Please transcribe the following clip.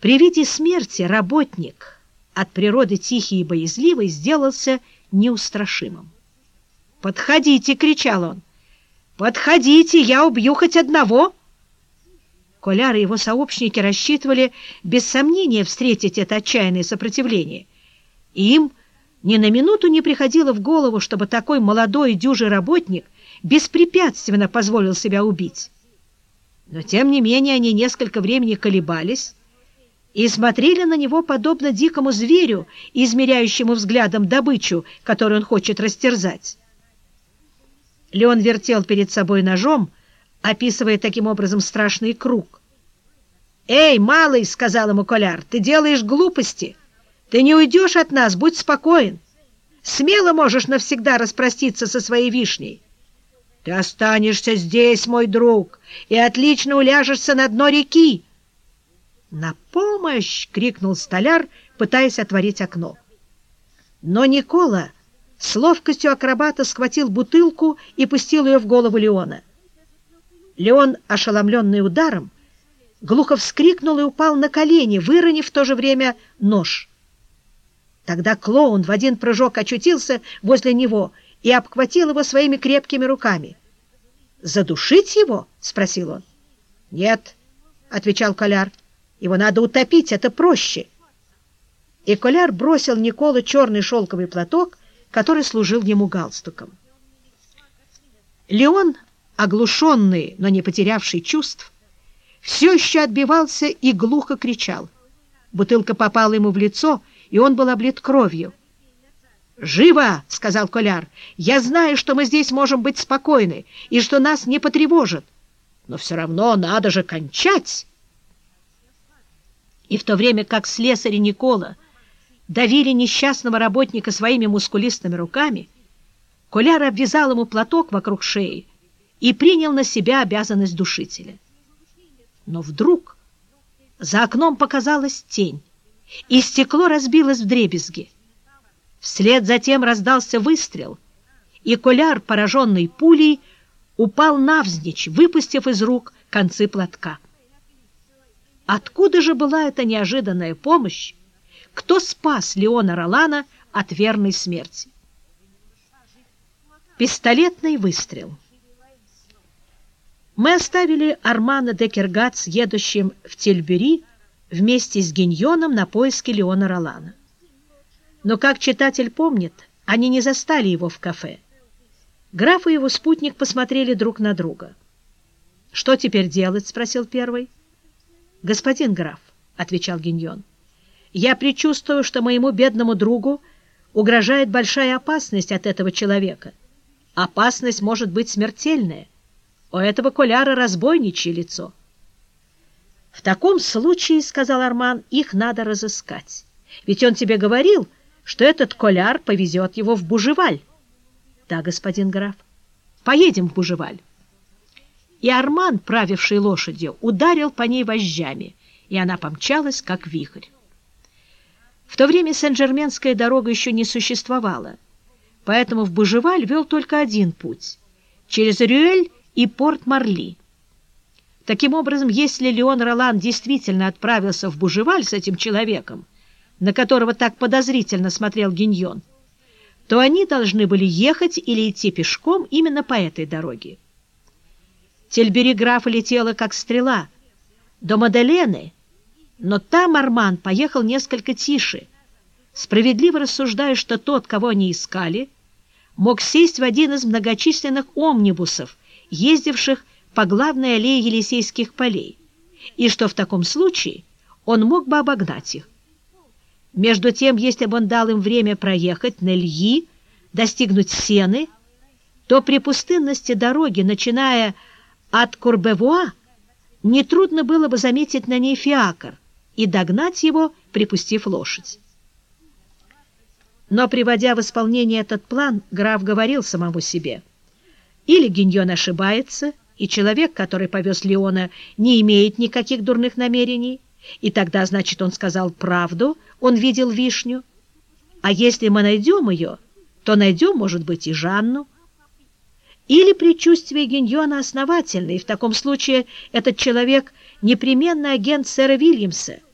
При виде смерти работник, от природы тихий и боязливый, сделался неустрашимым. «Подходите!» — кричал он. «Подходите! Я убью хоть одного!» Коляр и его сообщники рассчитывали без сомнения встретить это отчаянное сопротивление. И им ни на минуту не приходило в голову, чтобы такой молодой дюжий работник беспрепятственно позволил себя убить. Но, тем не менее, они несколько времени колебались и смотрели на него подобно дикому зверю, измеряющему взглядом добычу, которую он хочет растерзать. Леон вертел перед собой ножом, описывая таким образом страшный круг. «Эй, малый!» — сказал ему Коляр, — «ты делаешь глупости. Ты не уйдешь от нас, будь спокоен. Смело можешь навсегда распроститься со своей вишней. Ты останешься здесь, мой друг, и отлично уляжешься на дно реки». «На помощь!» — крикнул столяр, пытаясь отворить окно. Но Никола с ловкостью акробата схватил бутылку и пустил ее в голову Леона. Леон, ошеломленный ударом, глухо вскрикнул и упал на колени, выронив в то же время нож. Тогда клоун в один прыжок очутился возле него и обхватил его своими крепкими руками. «Задушить его?» — спросил он. «Нет», — отвечал Коляр, — «его надо утопить, это проще». И Коляр бросил Николу черный шелковый платок, который служил ему галстуком. Леон оглушенный, но не потерявший чувств, все еще отбивался и глухо кричал. Бутылка попала ему в лицо, и он был облит кровью. «Живо!» — сказал Коляр. «Я знаю, что мы здесь можем быть спокойны и что нас не потревожат. Но все равно надо же кончать!» И в то время как слесарь Никола давили несчастного работника своими мускулистыми руками, Коляр обвязал ему платок вокруг шеи и принял на себя обязанность душителя. Но вдруг за окном показалась тень, и стекло разбилось в дребезги. Вслед затем раздался выстрел, и Коляр, пораженный пулей, упал навзничь, выпустив из рук концы платка. Откуда же была эта неожиданная помощь? Кто спас Леона Ролана от верной смерти? Пистолетный выстрел — мы оставили Армана де Кергац, едущим в Тельбюри, вместе с Гиньоном на поиски Леона Ролана. Но, как читатель помнит, они не застали его в кафе. Граф и его спутник посмотрели друг на друга. «Что теперь делать?» — спросил первый. «Господин граф», — отвечал Гиньон, — «я предчувствую, что моему бедному другу угрожает большая опасность от этого человека. Опасность может быть смертельная. У этого Коляра разбойничье лицо. — В таком случае, — сказал Арман, — их надо разыскать. Ведь он тебе говорил, что этот Коляр повезет его в Бужеваль. — Да, господин граф. Поедем в Бужеваль. И Арман, правивший лошадью, ударил по ней вожжами, и она помчалась, как вихрь. В то время Сен-Жерменская дорога еще не существовала, поэтому в Бужеваль вел только один путь — через Рюэль и Порт-Марли. Таким образом, если Леон Ролан действительно отправился в Бужеваль с этим человеком, на которого так подозрительно смотрел Гиньон, то они должны были ехать или идти пешком именно по этой дороге. Тельбериграфа летела, как стрела, до Мадалены, но там Арман поехал несколько тише, справедливо рассуждая, что тот, кого они искали, мог сесть в один из многочисленных омнибусов, ездивших по главной аллее Елисейских полей, и что в таком случае он мог бы обогнать их. Между тем, если бы он дал им время проехать на Льи, достигнуть Сены, то при пустынности дороги, начиная от Курбевуа, нетрудно было бы заметить на ней фиакр и догнать его, припустив лошадь. Но, приводя в исполнение этот план, граф говорил самому себе — или Гиньон ошибается, и человек, который повез Леона, не имеет никаких дурных намерений, и тогда, значит, он сказал правду, он видел вишню. А если мы найдем ее, то найдем, может быть, и Жанну. Или предчувствие Гиньона основательное, и в таком случае этот человек непременно агент сэра Вильямса —